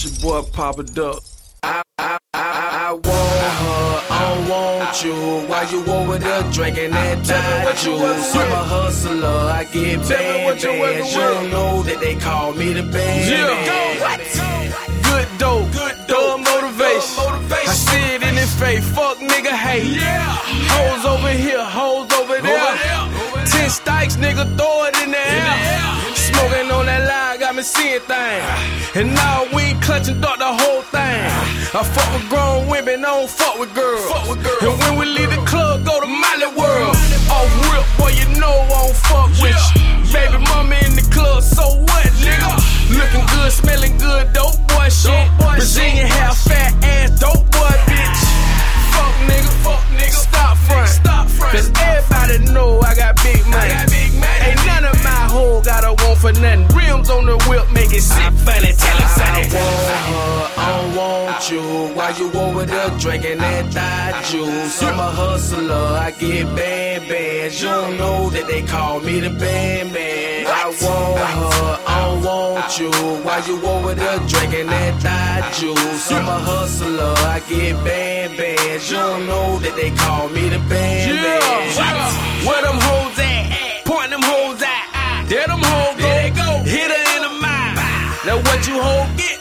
It's your boy Papa Duck. I, I, I, I want her, I don't want you. Why you over there drinking that Tide juice? I'm a hustler, I get bad, bad. You don't know that they call me the band. Yeah. What? Good dope, good dope, motivation. I see it in his face, fuck nigga hate. Yeah. Hoes over here, hoes over there. Ten stikes, nigga, throw it in the air. Smoking on that line, got me seeing things. And now we ain't clutching, thought the whole thing. I fuck with grown women, I don't fuck with girls. Fuck with girls. And when we leave the club, go to Molly World. Off rip, boy, you know I don't fuck with you. Baby mama in the club, so what, nigga? Looking good, smelling good, dope boy shit. Brazilian hair, whip make it funny. Tell him something. I want her, I don't want you. Why you over there drinking that thigh juice? I'm a hustler, I get bad, bad. You don't know that they call me the band man. I want her, I don't want uh. you. Why you over there drinking that thigh juice? I'm a hustler, I get bad, bad. You don't know that they call me the band man.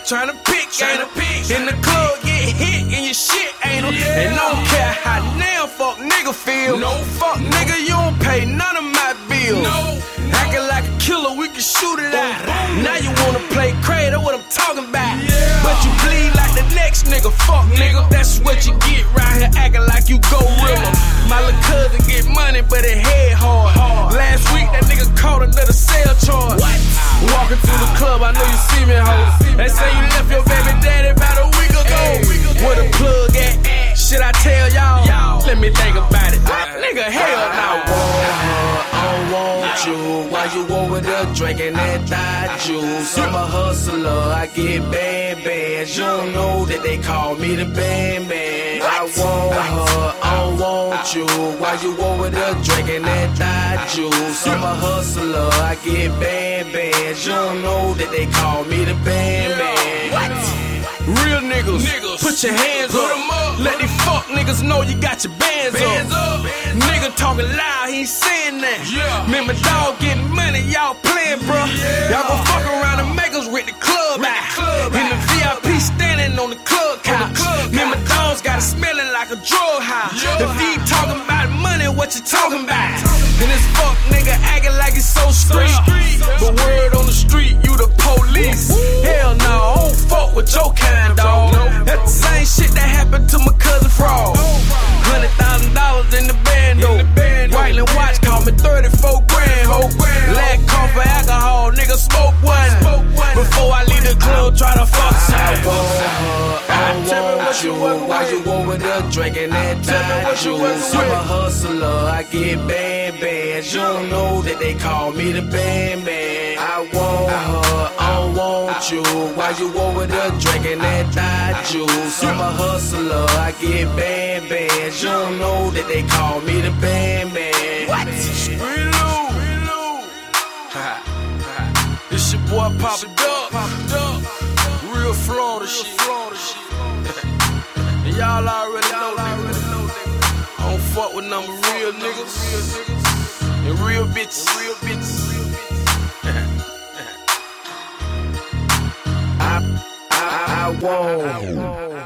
Get? Tryna pick, Tryna ain't pick. In the club get hit and your shit ain't em. Yeah. And I don't care how now fuck nigga feel. No. fuck nigga, you don't pay none of my bills. No. Acting like a killer, we can shoot it out. Now you wanna play crazy, that's what I'm talking about. Yeah. But you bleed like the next nigga, fuck nigga. That's what you get right here, acting like you go gorilla. My little cousin get money, but it head hard. Last week that nigga caught another sale charge. Walking through the club, I know you see me, ho. They say you left your baby daddy about a week ago. Where the plug at? Should I tell y'all? Let me think about it. Nigga, hell no. I want you. Why you over there drinking that thigh juice? I'm a hustler, I get bad, bad. You don't know that they call me the band man. I want her, I don't want you. Why you over there drinking that thigh juice? I'm a hustler, I get bad, bad. You don't know that they call me the band man. Real niggas, Niggas. put your hands Put up. up. Let these fuck niggas know you got your bands, Bands up. Nigga talking loud, he ain't saying that. Yeah. Remember dog getting money, y'all playing, bro. Yeah. Y'all gon' fuck around and make us rent the club out. In the. VIP standing on the club what you talking about? And this fuck nigga acting like he's so street. But word on the street, you the police. Hell no, I don't fuck with your kind, dog. That's the same shit that happened to my cousin Frog. Hundred thousand dollars in the bando. Whiteland watch call me 34 grand, ho. Lack call for alcohol, nigga smoke one. What you Why with. you over there drinking that Tell me you work juice? I'm a hustler, I get bad, bad. You don't know that they call me the band man. I want her, I don't want you. Why you over there drinking that Tide juice? I'm a hustler, I get bad, bad. You don't know that they call me the band man. What? Y'all already know, nigga. I don't fuck with number real niggas. And real bitches. Real bitches. I, I, I won't.